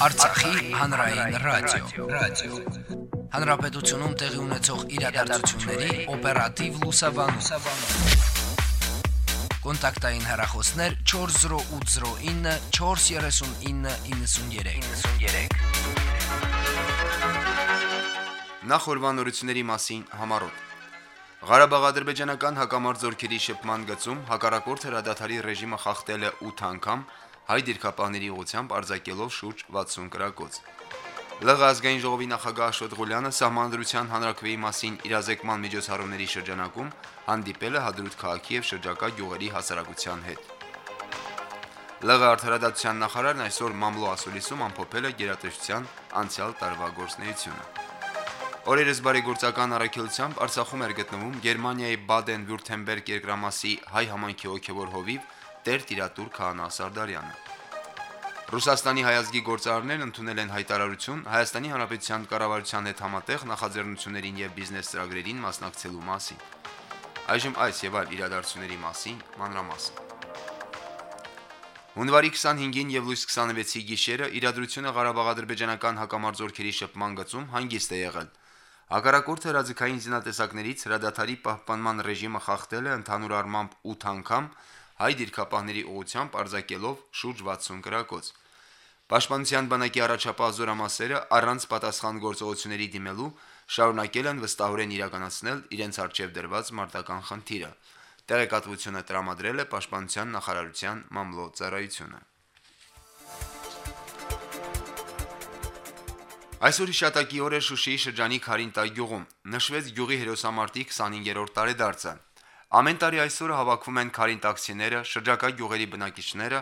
Արցախի հանրային ռադիո, ռադիո։ Հանրապետությունում տեղի ունեցող իրադարձությունների օպերատիվ լուսաբանում։ Կոնտակտային հեռախոսներ 40809 43993։ 93։ Նախորbanությունների մասին համառոտ Ղարաբաղ-ադրբեջանական հակամարձ զորքերի շփման գծում հակառակորդ հրադադարի ռեժիմը խախտել է 8 անգամ հայ դիրքապահների ուղությամբ արձակելով շուրջ 60 կրակոց։ ԼՂ ազգային ժողովի նախագահ Աշոտ Ղուլյանը սահմանադրության հանրակրվեի մասին իրազեկման միջոցառումների շրջանակում հանդիպել է Հադրութ քաղաքի եւ շրջակա գյուղերի հասարակության հետ։ ԼՂ արդարադատության նախարարն այսօր մամլո ասուլիսում ամփոփել է գերատեսչության անցյալ տարվա գործունեությունը։ Օրերս բարեգործական առաքելությամբ Արցախում էր գտնվում Գերմանիայի Բադեն-Վյուրթեմբերգ երկրամասի հայ համայնքի ողջևոր հովիվ Տեր Տիրատուր Քահանա Սարդարյանը։ Ռուսաստանի հայազգի գործարարներն ընդունել են հայտարարություն Հայաստանի Հանրապետության կառավարության հետ համատեղ նախաձեռնություններին եւ բիզնես ծրագրերին մասնակցելու մասին։ Այժմ այս եւ այլ իրադարձությունների մասին մանրամասն։ Հունվարի 25-ին եւ լույս 26-ի գիշերը իրադրությունը Ղարաբաղ-ադրբեջանական հակամարձօրքերի շփման գծում հանգիստ է եղել։ Հակառակորդ հրաձգային զինատեսակներից հրադադարի պահպանման ռեժիմը խախտել է ընդհանուր առմամբ 8 անգամ հայ դիրքապահների ուղությամբ արձակելով շուրջ 60 կրակոց։ Պաշտպանության բանակի առաջապահ զորամասերը առանց պատասխան գործողությունների դիմելու շարունակել են վստահորեն իրականացնել իրենց արժև դրված մարտական խնդիրը։ Տեղեկատվությունը տրամադրել է Պաշտպանության նախարարության մամլո ծառայությունը։ Այսօր հիշատակի օր է Շուշիի շրջանի Խարինտա գյուղում։ Նշվեց գյուղի հերոսամարտի 25-րդ տարեդարձը։ Ամեն տարի այսօր հավաքվում են քարին տաքսիները, շրջակա գյուղերի բնակիչները,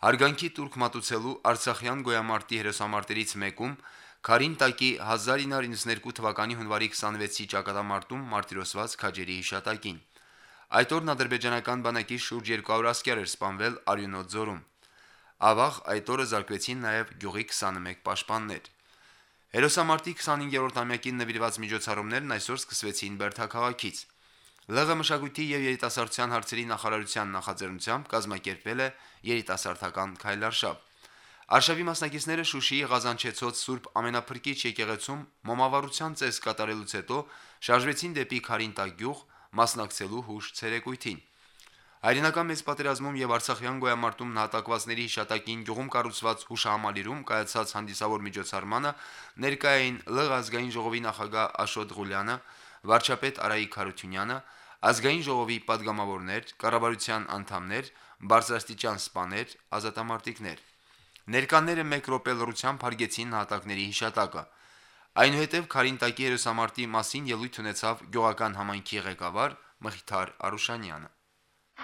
հարգանքի турք մատուցելու Արցախյան գոյամարտի հերոսամարտերից մեկում Քարին տակի 1992 թվականի հունվարի 26-ի ճակատամարտում մարտիրոսված քաջերի հիշատակին։ Այդ օրն ադրբեջանական բանակի շուրջ 200 ասկեր էր սպանվել Արյունոտ ձորում։ Ավաղ այդ օրը զարգվեցին նաև գյուղի 21 պաշտպաններ։ Հերոսամարտի 25-րդ ամյակին նվիրված միջոցառումներն այսօր սկսվեցին Բերթա քաղաքից։ ԼՂ մշակույթի եւ երիտասարդության հարցերի նախարարության նախաձեռնությամբ կազմակերպվել է երիտասարդական քայլարշավ։ Արշավի մասնակիցները Շուշիի Ղազանչեցոց Սուրբ Ամենափրկիչ եկեղեցում մոմավառության ծես կատարելուց հետո շարժվեցին դեպի Խարինտակ գյուղ մասնակցելու հուշ ցերեկույթին։ Հայրենական մեծ պատերազմում եւ Արցախյան գոյամարտում նահատակվածների հիշատակին գյուղում կառուցված հուշահամալիրում կայացած հանդիսավոր միջոցառմանը ներկայային ԼՂ ազգային ժողովի նախագահ Աշոտ Ղուլյանը, վարչապետ Արայիկ Խարությունյանը, ազգային ժողովի падգամավորներ, կառավարության անդամներ, բարձրաստիճան սպաներ, ազատամարտիկներ։ Ներկաները 1 րոպե լռությամբ հարգեցին հատակների հիշատակը։ Այնուհետև Խարինտակի երեսամարտի մասին ելույթ ունեցավ գյուղական համայնքի ղեկավար Մղիթար Արուշանյանը։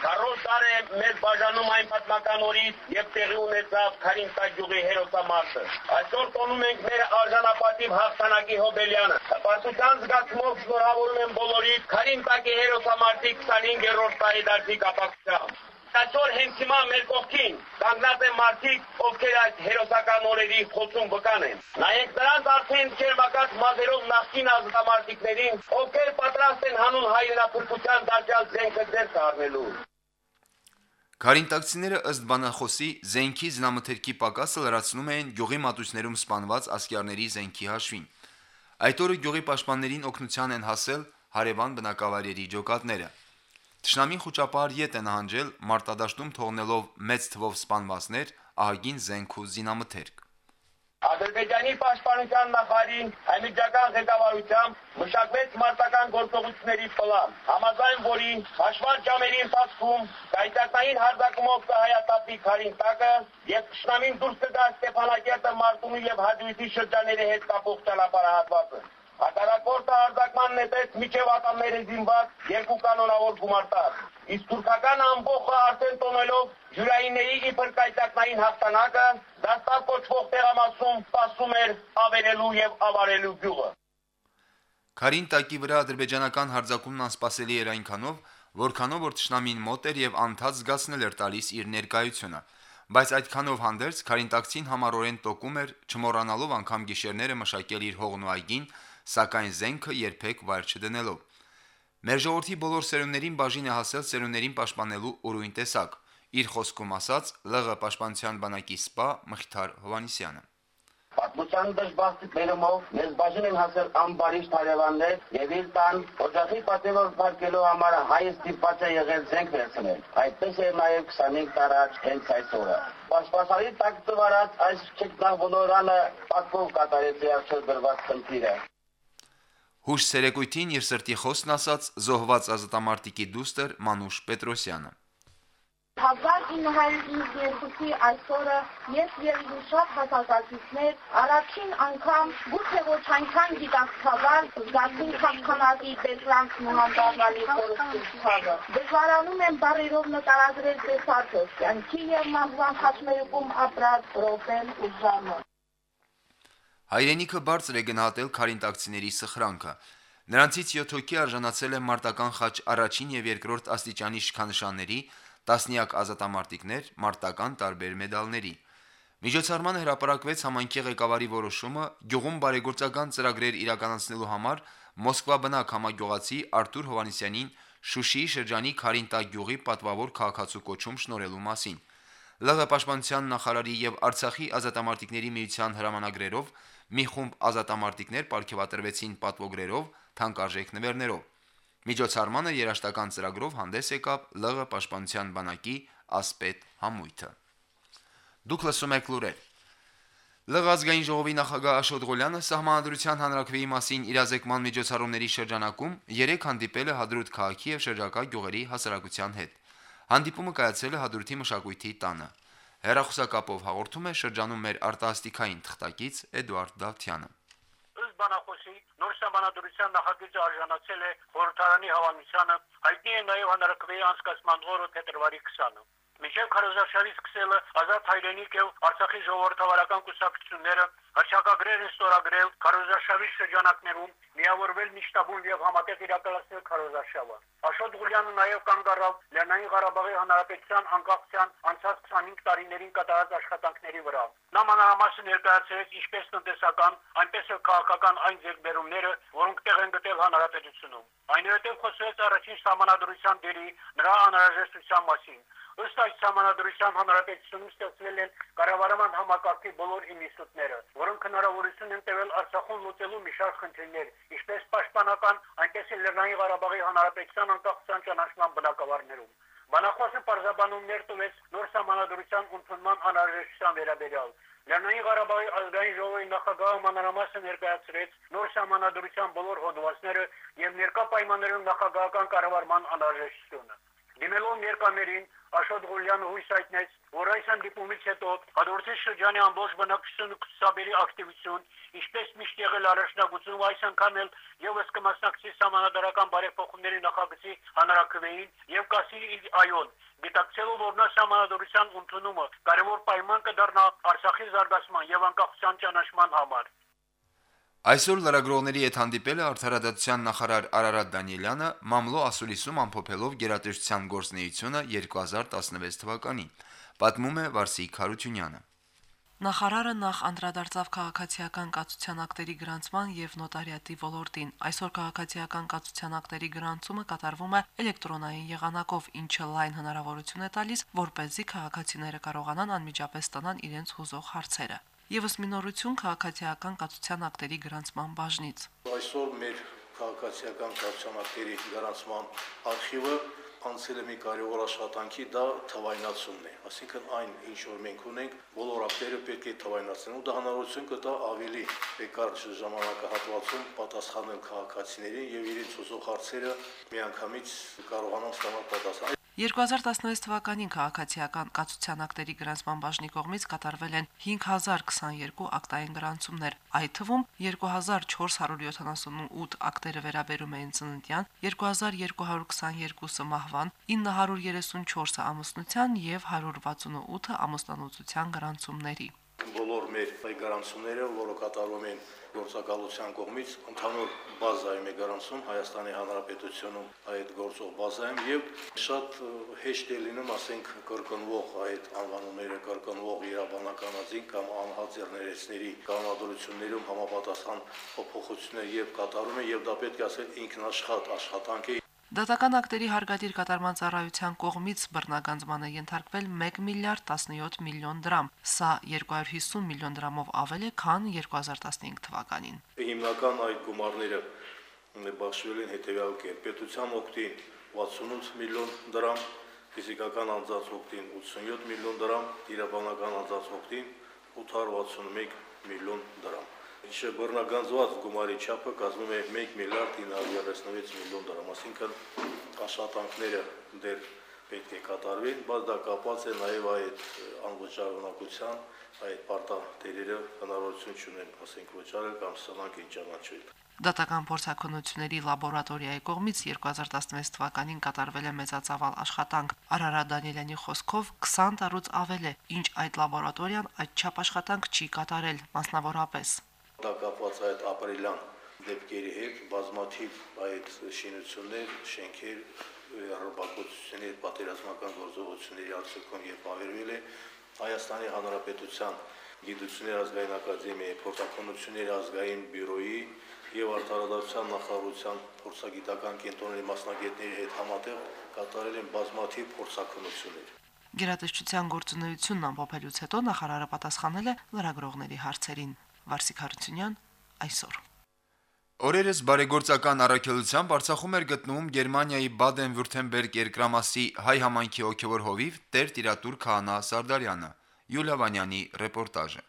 Քարոզ տարե մեր բաժանում այն պատմական օրից եւ տեղի ունեցավ Խարինտակ գյուղի հերոսամարտը։ Այսօր տոնում ենք մեր արժանապատիվ հաղթանակի հոբելյանը։ Հպարտության զգացմով շնորհավորում եմ բոլորիդ Խարինտակի հերոսամարտի 25-րդ տարեդարձի կապակցությամբ այսօր հենց հիմա մեր կողքին կանգնած են մարդիկ, ովքեր այդ հերոսական օրերի խոցում վկան են։ Նայեք նրանց արդեն ջերմակած մազերով նախկին ազատամարտիկներին, ովքեր պատրաստ են հանուն հայրենափրկության դարձյալ զենքը ձեռք առնելու։ Կարինտակցիները ըստ բանախոսի զենքի զնամթերքի պակասը լրացնում էին գյուղի մատուցներում սպանված ասկյարների զենքի հաշվին։ Այդ օրը գյուղի պաշտպաններին օգնության են հասել հարևան բնակավայրերի ջոկատները։ Տշնամին խոճապար յետ է նահանջել մարտադաշտում թողնելով մեծ թվով սպանվածներ, ահագին զենք ու զինամթերք։ Ադրբեջանի պաշտպանության նախարարին հայմիջական ղեկավարությամբ մշակվեց մարտական գործողությունների պլան, համաձայն որի հաշվառ ժամերի ընթացքում կայտակային հարձակումով կհայատապի Խարինտակը եւ Շնամին դուրս կգա Ստեփանակերտը Մարտունի եւ Հաջույցի շրջանների հետ կապող ճանապարհահատվածը։ Հակառակորդը արձակման նետեց միջև ատամների զինված երկու կանոնավոր գումարտակ։ Իսկ թուրքական ամբողջը արդեն տոնելով ջուրայինների իբր կայտակնային հաղթանակը դաստար կոչվող տեղամասում սպասում էր ավերելու եւ ավարելու գյուղը։ Քարին տակի վրա ադրբեջանական հարձակումն անսպասելի էր այնքանով, որքանով որ ճշնամին մոտ էր եւ անդադ զգացնել էր տալիս իր ներկայությունը բայց այդքանով հանդերձ Քարինտակցին համառորեն տոկում էր, չմոռանալով անգամ գիշերները մշակել իր հողն ու այգին, սակայն զենքը երբեք վայր չդնելով։ Մեր ժողովրդի բոլոր սերունդերին բաժին է հասել սերունդերին պաշտպանելու ուրույն տեսակ։ Իր խոսքում ասաց ԼՂ պաշտպանության բանակի սպա Մխիթար Հովանիսյանը։ Պատմության դժբախտ բերումով մեզ բաժին են հասել անբարիշտ հարևաններ եւ իր տան օջախի պատևոր բարգելու համար հայը ստիպված է եղել զենք վերցնել։ Այդպես է նաեւ 25 տարի առաջ հենց այս օրը։ Պաշտպանարի տակ ծվարած այս չկնաղ ոլորանը պատկով կատարեց իարչել դրված խնդիրը։ Հուշ ցերեկույթին իր սրտի խոսքն ասաց զոհված ազատամարտիկի դուստր Մանուշ Պետրոսյանը։ 1992-ի այսօրը ես եւ իմ շատ հասարակացիներ առաջին անգամ գուցե ոչ այնքան գիտակցաբար զգացին քաղաքանակի դերլանք նահանդարնալի խորհրդը։ Դժվարանում եմ բարերով նկարագրել տեսածը, կյանքի եւ մահվան խաչմերուկում ապրած ռոպեն ու ժամը։ Հայրենիքը բարձր է գնահատել քարինտակցիների սխրանքը։ Նրանցից 7 հոգի արժանացել են մարտական խաչ առաջին եւ երկրորդ աստիճանի շքանշանների, տասնյակ ազատամարտիկներ մարտական տարբեր մեդալների։ Միջոցառմանը հրապարակվեց համայնքի ղեկավարի որոշումը գյուղում բարեգործական ծրագրեր իրականացնելու համար Մոսկվա բնակ համագյուղացի Արտուր Հովանեսյանին Շուշիի շրջանի Խարինտա գյուղի պատվավոր քաղաքացու կոչում շնորհելու մասին։ ԼՂ պաշտպանության նախարարի եւ Արցախի ազատամարտիկների միության հրամանագրերով մի խումբ ազատամարտիկներ ապարգևատրվեցին պատվոգրերով, թանկարժեք նվերներով։ Միջոցառմանը երաշտական ծրագրով հանդես եկավ ԼՂ պաշտպանության բանակի ասպետ համույթը։ Դուք լսում եք լուրեր։ ԼՂ ազգային ժողովի նախագահ Աշոտ Ղուլյանը սահմանադրության հանրակրվեի մասին իրազեկման միջոցառումների շրջանակում երեք հանդիպել է Հադրուտ քաղաքի եւ շրջակա գյուղերի հասարակության հետ։ Հանդիպումը կայացել է Հադրութի մշակույթի տանը։ Հերախոսակապով հաղորդում է շրջանում մեր արտասթիկային թղթակից Էդուարդ Դավթյանը բանախոսի նոր սահմանադրության նախագիծը արժանացել է խորհրդարանի հավանությանը, հայտնի է նաև հանրակրվեի անցկացման օրը փետրվարի 20-ը։ Միջև Քարոզարշավի սկսելը ազատ հայրենիք եւ Արցախի ժողովրդավարական կուսակցությունները հրճակագրեր են ստորագրել Քարոզարշավի շրջանակներում միավորվել միջտաբուն եւ համատեղ իրականացնել Քարոզարշավը։ Աշոտ Ղուլյանը նաեւ կանգ առավ Լեռնային Ղարաբաղի Հանրապետության անկախության անցած 25 տարիներին կատարած աշխատանքների վրա։ Նա մանրամասն ներկայացրեց ինչպես տնտեսական, այնպես էլ քաղաքական այն ձեռքբերումները, որոնք տեղ են գտել հանրապետությունում։ Այնուհետև խոսեց առաջին սահմանադրության դերի նրա անհրաժեշտության մասին Ըստ այս համանadrության հանրապետությունում ստեղծվել են կառավարման համակարգի բոլոր ինստիտուտները, որոնք հնարավորություն են տվել Արցախում լուծելու մի շարք խնդիրներ, ինչպես պաշտպանական, այնպես էլ Լեռնային Ղարաբաղի հանրապետության անկախության ճանաչման բնակավարներում։ Բանախոսը պարզաբանումներ տվեց նոր համանadrության ընդունման անհրաժեշտության վերաբերյալ։ Լեռնային Ղարաբաղի ազգային ժողովի նախագահը մանրամասը ներկայացրեց նոր համանadrության բոլոր հոդվածները եւ ներկա պայմաններում նախագահական կառավարման անհրաժեշտությունը։ Դիմելով ներկաներին Աշոտ Ղուլյանը հույս հայտնեց, որ այս հանդիպումից հետո Հադրութի շրջանի ամբողջ բնակչությունը կցաբերի ակտիվություն, ինչպես միշտ եղել առաջնագծում այս անգամ էլ եւս կմասնակցի համանadrական բարեփոխումների նախագծի հանրակրվեին եւ կասի այոն, գիտակցելով որ նա համանadrության ընդունումը կարևոր պայման կդառնա Արցախի զարգացման եւ անկախության ճանաչման համար։ Այսօր լրագրողների հետ հանդիպել է արդարադատության նախարար Արարատ Դանիելյանը, մամլո ասուլիսում ամփոփելով գերատեսչության գործնեությունը 2016 թվականին։ Պատմում է Վարսիկ Խարությունյանը։ Նախարարը նախ անդրադարձավ քաղաքացիական կացության ակտերի գրանցման եւ նոտարիատի ոլորտին։ Այսօր քաղաքացիական կացության ակտերի գրանցումը կատարվում է էլեկտրոնային եղանակով, ինչը լայն հնարավորություն է տալիս, որ เป զի քաղաքացիները կարողանան անմիջապես ստանան իրենց հուզող հարցերը եւս մինորություն քաղաքացիական կացության ակտերի գրանցման բաժնից։ Այսօր մեր քաղաքացիական կացության ակտերի գրանցման արխիվը անցել է մի կարևոր աշխատանքի, դա թվայնացումն է։ Այսինքն այն, ինչ որ մենք ունենք, բոլոր ակտերը պետք է թվայնացնեն, ու դա հնարավորություն կտա ավելի բեկար ժամանակահատվածում պատասխանել քաղաքացիներին եւ իրենց ուզող հարցերը միանգամից կարողանան ստանալ պատասխան։ 2016 թվականին քաղաքացիական կացության ակտերի գրանցման բաժնի կողմից կատարվել են 5022 ակտային գրանցումներ, այդ թվում 2478 ակտերը վերաբերում էին ծննդյան, 2222-ը մահվան, 934-ը ամուսնության եւ 168-ը ամուսնանոցության գրանցումների բոլոր մեր հայգարանցումները, որը կատարվում են գործակալության կողմից, ընդհանուր բազայում է գրանցում Հայաստանի Հանրապետությունում այդ գործող բազայում եւ շատ հեշտ է լինում, ասենք, կրկնվող այդ անվանումները կրկնվող իրավաբանականածին կամ անհաձեռներեցների կանոնադրություններում համապատասխան փոփոխություններ եւ կատարում է եւ դա պետք է ասել ինքնաշխատ աշխատանք է Դատական ակտերի հարգադիր կատարման ծառայության կողմից բռնագանձմանը ենթարկվել 1 միլիարդ 17 միլիոն դրամ։ Սա 250 միլիոն դրամով ավել է, քան 2015 թվականին։ Հիմնական այդ գումարները բաշխվել են հետևյալ կերպ. պետության օգտին 68 միլիոն դրամ, ֆիզիկական անձանց օգտին 87 միլիոն դրամ, իրավաբանական անձանց օգտին 861 միլիոն դրամ։ Ինչը բռնագանձված գումարի չափը կազմում է 1 միլիարդ 936 միլիոն դրամ, այսինքն աշխատանքները դեռ պետք է կատարվեն, բայց դա կապված է նաև այդ անվճարունակության, այդ պարտատերերը հնարավորություն չունեն, ասենք վճարել կամ սնանկին ճանաչել։ Դատական փորձակնությունների լաբորատորիայի կողմից 2016 թվականին կատարվել է մեծածավալ աշխատանք։ Արարատ Դանիելյանի խոսքով 20 տարուց ավել է, ինչ այդ լաբորատորիան այդ չափ աշխատանք չի կատարել, մասնավորապես դա կապված այդ ապրիլյան դեպքերի հետ բազմաթիվ այդ շինություններ, շենքեր, ռոբակոծությունների, պատերազմական գործողությունների արդյունքում երբ ավերվել է Հայաստանի Հանրապետության Գիտությունների ազգային ակադեմիայի փորձակնությունների ազգային բյուրոյի եւ արդարադատության նախարարության փորձագիտական կենտրոնների մասնագետների հետ համատեղ կատարել են բազմաթիվ փորձակնություններ։ Գերատեսչության գործունեությունն ամփոփելուց հետո նախարարը պատասխանել է լրագրողների հարցերին։ Վարսիկ Հարությունյան այսօր։ Օրերս բարեգործական առաքելությամբ Արցախում էր գտնվում Գերմանիայի Բադեն-Վուրթեմբերգ երկրամասի հայ համայնքի հոգևոր հովիվ Տեր Տիրատուր Քահանա Սարդարյանը։ Յուլիա Վանյանի ռեպորտաժը։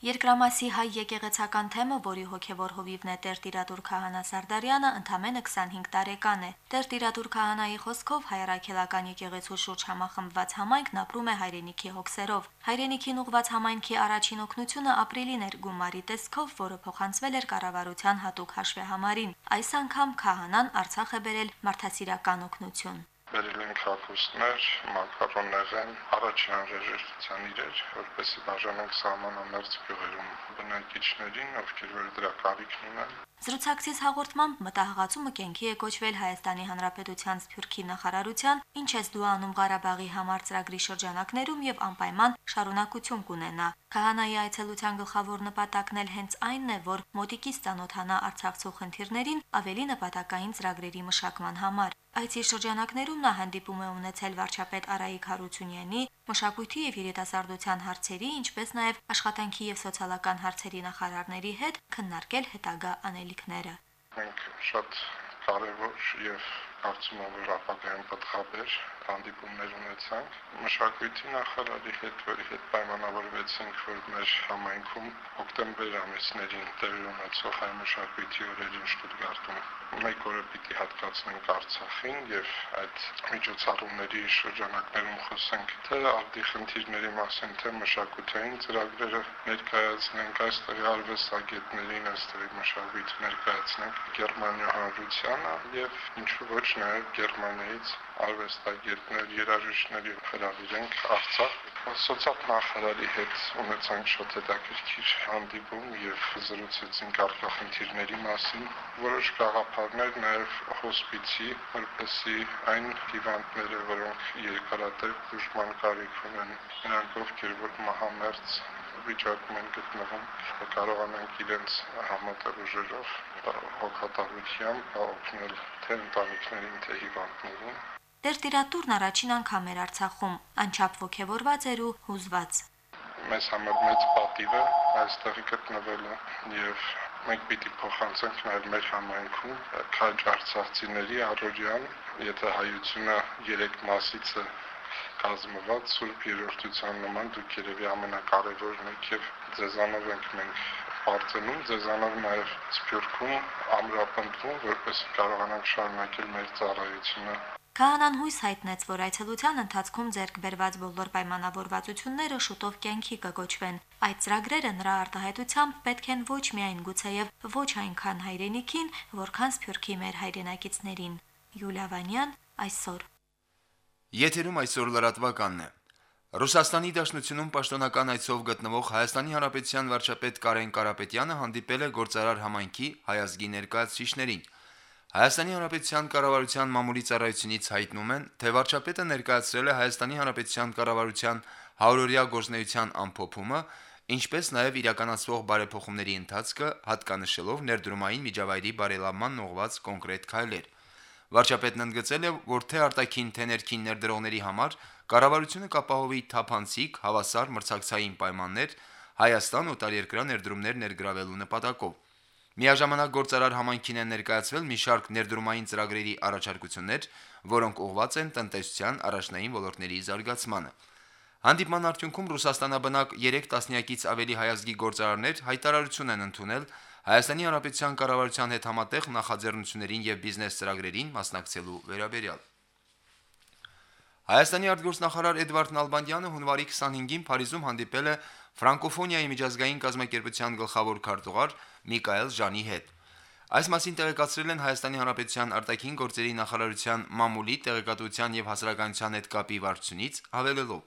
Երկրամասի հայ եկեղեցական թեմը, որի հոգևոր հովիվն է Տեր Տիրատուր Քահանա Սարդարյանը, ընդամենը 25 տարեկան է։ Տեր Տիրատուր Քահանայի խոսքով հայրաքելական եկեղեցու շուրջ համախմբված համայնքն ապրում է հայրենիքի հոգսերով։ Հայրենիքին ուղված համայնքի առաջին օգնությունը ապրիլին էր գումարի տեսքով, որը փոխանցվել էր կառավարության հատուկ հաշվեհամարին։ Այս անգամ Քահանան Արցախ է բերել մարդասիրական օգնություն բերել ենք հագուստներ, մակարոնեղեն, առաջին անհրաժեշտության իրեր, որպեսզի բաժանենք սահմանամերձ գյուղերում բնակիչներին, ովքեր որ դրա կարիքն ունեն։ Զրուցակցից հաղորդմամբ մտահղացումը կենքի է կոչվել Հայաստանի Հանրապետության Սփյուռքի նախարարության «Ինչ ես դու անում Ղարաբաղի համար» ծրագրի շրջանակներում եւ անպայման շարունակություն կունենա։ Քահանայի այցելության գլխավոր նպատակն էլ հենց այնն է, որ մոտիկից ծանոթանա Արցախցու խնդիրներին ավելի նպատակային ծրագրերի մշակման համար։ Այցի շրջանակներում նա հանդիպում է ունեցել վարչապետ Արայիկ Հարությունյանի, մշակույթի եւ երիտասարդության հարցերի, ինչպես նաեւ աշխատանքի եւ սոցիալական հարցերի նախարարների հետ քննարկել հետագա անելիքները։ Մենք շատ կարևոր եւ կարծում եմ որ ապագայում պատխաբեր հանդիպումներ ունեցանք մշակույթի նախարարի հետ, որի հետ պայմանավորվեցինք, որ մեր համայնքում հոկտեմբեր ամիսներին տեղի ունեցող հայ մշակույթի օրերին Շտուտգարտում մեկ օրը պիտի հատկացնենք Արցախին եւ այդ միջոցառումների շրջանակներում խոսենք թե արդի խնդիրների մասին, թե մշակութային ծրագրերը ներկայացնենք այստեղ արվեստագետներին, այստեղ մշակույթ ներկայացնենք Գերմանիա հանրությանը եւ ինչու ոչ նաեւ Գերմանիայից արվեստագետներ, երաժիշտների հրավիրենք Արցախ Սոցիալ նախարարի հետ ունեցանք շատ հետաքրքիր հանդիպում եւ զրուցեցինք արկախնդիրների մասին։ Որոշ գաղափարներ նաեւ հոսպիցի, որպեսի այն հիվանդները, որոնք երկարատև բուժման կարիք ունեն, նրանք ովքեր որ մահամերձ վիճակում են գտնվում, կարողանանք իրենց համատեղ ուժերով հոգատարությամբ օգնել թե ընտանիքներին, թե հիվանդներին Տերտիրատուրն առաջին անգամ էր Արցախում, անչափ ողջավորված էր ու հուզված։ Մեզ համար մեծ պատիվ է այստեղ գտնվելը եւ մենք պիտի փոխանցենք նաեւ մեր համայնքում քաջ արցախցիների առօրյան, եթե հայությունը երեք մասից է կազմված սուրբ երրորդության նման դուք երևի ամենակարևորն եք եւ ձեզանով ենք մենք բարձնում, ձեզանով նաև սփյուռքում ամրապնդվում, որպես կարողանանք շարունակել մեր ծառայությունը Քահանան հույս հայտնեց, որ այցելության ընթացքում ձեռք բերված բոլոր պայմանավորվածությունները շուտով կյանքի կգոչվեն։ Այդ ծրագրերը նրա արտահայտությամբ պետք են ոչ միայն գուցեև ոչ այնքան հայրենիքին, որքան սփյուռքի մեր հայրենակիցներին։ Յուլիա Վանյան այսօր։ Եթերում այսօր լրատվականն է։ Ռուսաստանի Դաշնությունում պաշտոնական այցով գտնվող Հայաստանի Հանրապետության վարչապետ Կարեն Կարապետյանը հանդիպել է գործարար համայնքի հայազգի ներկայացուցիչներին։ Հայաստանի Հանրապետության կառավարության մամուլի ծառայությունից հայտնում են, թե վարչապետը ներկայացրել է Հայաստանի Հանրապետության կառավարության 100-օրյա գործնեության ամփոփումը, ինչպես նաև իրականացվող բարեփոխումների ընթացքը, հատկանշելով ներդրումային միջավայրի բարելավման ուղղված կոնկրետ քայլեր։ Վարչապետն ընդգծել է, որ թե արտաքին թե ներքին ներդրողների համար կառավարությունը կապահովի թափանցիկ, հավասար մրցակցային պայմաններ Հայաստան օտարերկրյա ներդրումներ ներգրավելու նպատակով։ Միաժամանակ գործարար համայնքին են ներկայացվել մի շարք ներդրումային ծրագրերի առաջարկություններ, որոնք ուղղված են տնտեսության առաջնային ոլորտների զարգացմանը։ Հանդիպման արդյունքում Ռուսաստանաբնակ 3 տասնյակից ավելի հայազգի գործարարներ հայտարարություն են ընդունել Հայաստանի Հանրապետության կառավարության հետ համատեղ նախաձեռնություններին եւ բիզնես ծրագրերին մասնակցելու վերաբերյալ։ Հայաստանի արտգործնախարար Էդվարդ Նալբանդյանը հունվարի 25-ին Փարիզում հանդիպել է ֆրանկոֆոնիայի միջազգային կազմակերպության գլխավոր քարտուղար Միկայել Ժանի հետ։ Այս մասին տեղեկացրել են Հայաստանի Հանրապետության արտաքին գործերի նախարարության մամուլի տեղեկատվության եւ հասարակայնության հետ կապի վարչությունից հավելելով.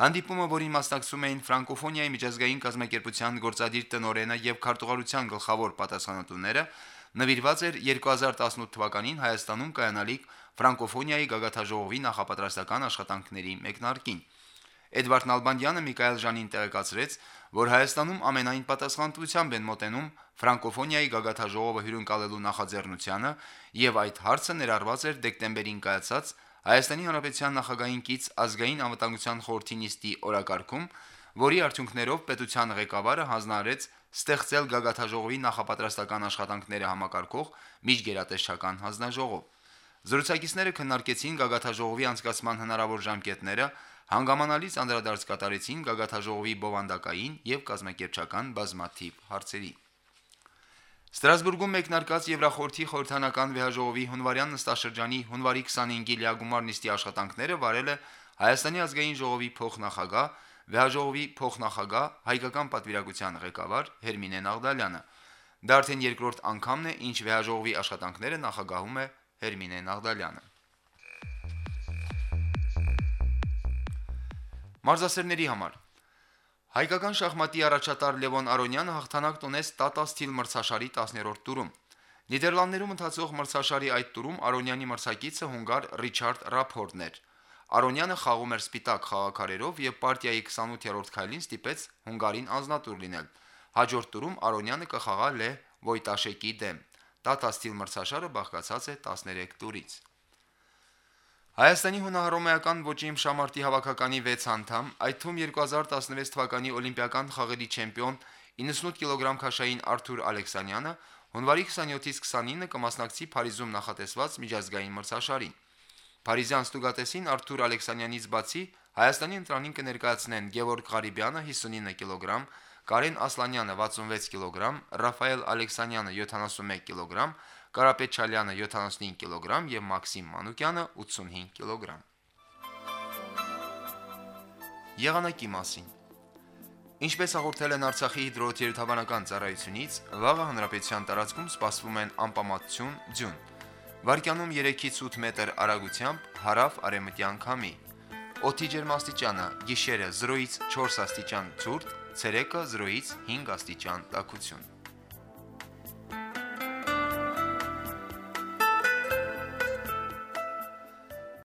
Հանդիպումը, որին մասնակցում էին ֆրանկոֆոնիայի միջազգային կազմակերպության գործադիր տնօրենը եւ քարտուղարության գլխավոր պատասխանատուները, նվիրված էր 2018 թվականին Հայաստանում կայանալիք ֆրանկոֆոնիայի գագաթաժողովի նախապատրաստական աշխատանքների մեկնարկին։ Էդվարդ Նալբանդյանը Միկայել Ժանին տեղեկացրեց, որ Հայաստանում ամենայն պատասխանատվությամբ են մոտենում ֆրանկոֆոնիայի գագաթաժողովը հյուրընկալելու նախաձեռնությանը եւ այդ հարցը ներառված էր դեկտեմբերին կայացած Հայաստանի Հանրապետության նախագահին կից ազգային անվտանգության խորհրդի նիստի օրակարգում, որի արդյունքներով պետության ղեկավարը հանձնարարեց ստեղծել գագաթաժողովի նախապատրաստական աշխատանքները համակարգող միջգերատեսչական հանձնաժողով։ Զրուցակիցները քննարկեցին գագաթաժողովի անցկացման հնարավոր ժամկետները, հանգամանալից անդրադարձ կատարեցին գագաթաժողովի բովանդակային եւ կազմակերպչական բազմաթիվ հարցերի։ Ստրասբուրգում մեկնարկած Եվրախորհրդի խորհրդանական վեհաժողովի հունվարյան նստաշրջանի հունվարի 25-ի լիագումար նիստի աշխատանքները վարել է Հայաստանի ազգային ժողովի փոխնախագահ, վեհաժողովի փոխնախագահ, հայկական պատվիրակության ղեկավար Հերմինե Նաղդալյանը։ Դա արդեն երկրորդ անգամն է, ինչ վեհաժողովի աշխատանքները նախագահում է Հերմինե Նաղդալյանը։ Մարզասերների համար Հայկական շախմատի առաջատար Լևոն Արոնյանը հաղթանակ տոնեց Tata Steel մրցաշարի 10-րդ տուրում։ Նիդերլանդներում ընթացող մրցաշարի այդ տուրում Արոնյանի մրցակիցը հունգար Ռիչարդ Ռափորդն էր։ Արոնյանը խաղում էր սպիտակ խաղակարերով եւ պարտիայի 28-րդ քայլին ստիպեց հունգարին անznատուր լինել։ Հաջորդ տուրում Արոնյանը կխաղա Լե Վոյտաշեկի դեմ։ Tata Steel մրցաշարը բաղկացած է 13 տուրից։ Հայաստանի հունահռոմեական ոչի իմշամարտի հավաքականի 6 անդամ, այդ թվում 2016 թվականի օլիմպիական խաղերի չեմպիոն 98 կիլոգրամ քաշային Արթուր Ալեքսանյանը հունվարի 27-ից 29-ը կմասնակցի Փարիզում նախատեսված միջազգային մրցաշարին։ Փարիզյան ստուգատեսին Արթուր Ալեքսանյանից բացի Հայաստանի ընտրանին կներկայացնեն Գևորգ Ղարիբյանը 59 կիլոգրամ, Կարեն Ասլանյանը 66 կիլոգրամ, Ռաֆայել Ալեքսանյանը 71 կիլոգրամ, Կարապետ Չալյանը 75 կիլոգրամ եւ Մաքսիմ Մանուկյանը 85 կիլոգրամ։ Եղանակի մասին. Ինչպես հաղորդել են Արցախի հիդրոթերապևտաբանական ծառայությունից, վաղը հանրապետության տարածքում սպասվում են անպամատություն, ձյուն։ Վարկյանում 3-ից 8 մետր արագությամբ հարավ արևմտյան քամի։ Օդի ջերմաստիճանը՝ գիշերը 0-ից 4 աստիճան ցուրտ, ցերեկը 0-ից 5 աստիճան տաքություն։